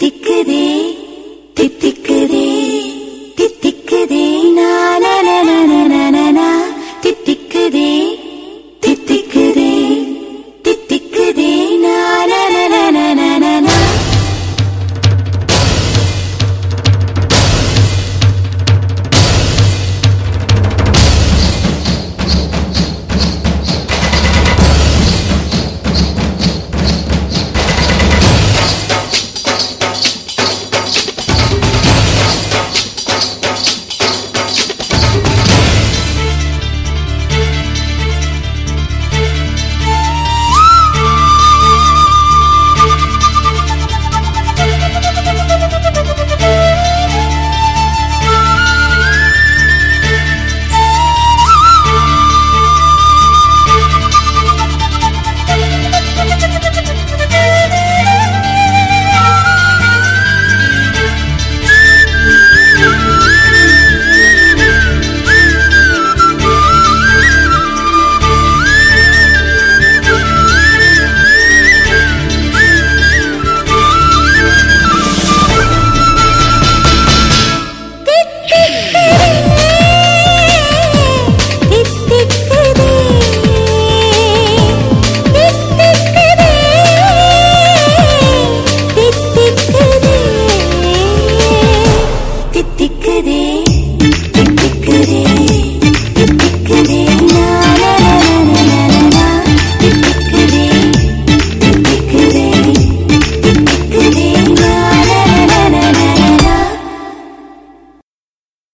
திக்குதே